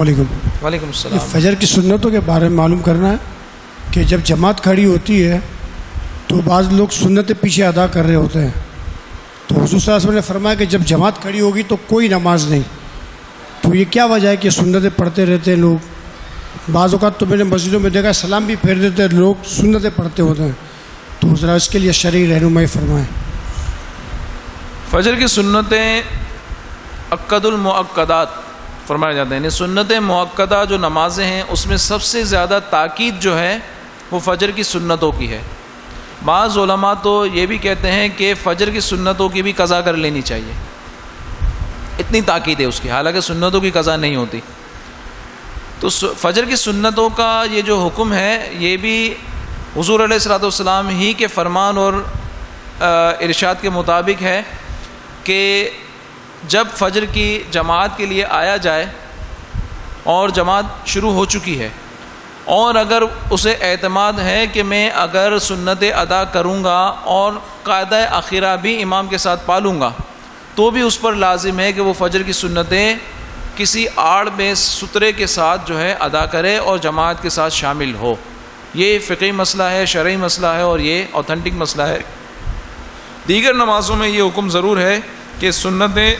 علیکم۔ وعلیکم یہ السلام فجر کی سنتوں کے بارے میں معلوم کرنا ہے کہ جب جماعت کھڑی ہوتی ہے تو بعض لوگ سنتیں پیچھے ادا کر رہے ہوتے ہیں۔ تو حضور صلی اللہ علیہ وسلم نے فرمایا کہ جب جماعت کھڑی ہوگی تو کوئی نماز نہیں۔ تو یہ کیا وجہ ہے کہ سنتیں پڑھتے رہتے ہیں لوگ؟ بعض اوقات تو میں نے مسجدوں میں دیکھا سلام بھی پھیر دیتے ہیں لوگ سنتیں پڑھتے ہوتے ہیں۔ تو ذرا اس کے لیے شرعی رہنمائی فرمائیں۔ فجر کی سنتیں عقد المعقدات فرمائے جاتے ہیں یعنی سنت معقدہ جو نمازیں ہیں، اس میں سب سے زیادہ تاکید جو ہے، وہ فجر کی سنتوں کی ہے۔ بعض علماء تو یہ بھی کہتے ہیں کہ فجر کی سنتوں کی بھی قضا کر لینی چاہیے۔ اتنی تاکید ہے اس کی، حالانکہ سنتوں کی قضا نہیں ہوتی۔ تو فجر کی سنتوں کا یہ جو حکم ہے، یہ بھی حضور علیہ السلاۃ والسلام ہی کے فرمان اور ارشاد کے مطابق ہے کہ جب فجر کی جماعت کے لیے آیا جائے اور جماعت شروع ہو چکی ہے، اور اگر اسے اعتماد ہے کہ میں اگر سنت ادا کروں گا اور قاعدہ اخیرہ بھی امام کے ساتھ پالوں گا تو بھی اس پر لازم ہے کہ وہ فجر کی سنتیں کسی آڑ میں سترے کے ساتھ جو ہے ادا کرے اور جماعت کے ساتھ شامل ہو۔ یہ فقی مسئلہ ہے، شرعی مسئلہ ہے اور یہ اوتھنٹک مسئلہ ہے۔ دیگر نمازوں میں یہ حکم ضرور ہے کہ سنتیں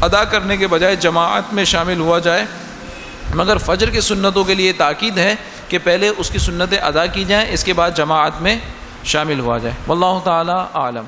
ادا کرنے کے بجائے جماعت میں شامل ہوا جائے۔ مگر فجر کی سنتوں کے لیے تاکید ہے کہ پہلے اس کی سنتیں ادا کی جائیں، اس کے بعد جماعت میں شامل ہوا جائے۔ واللہ تعالی عالم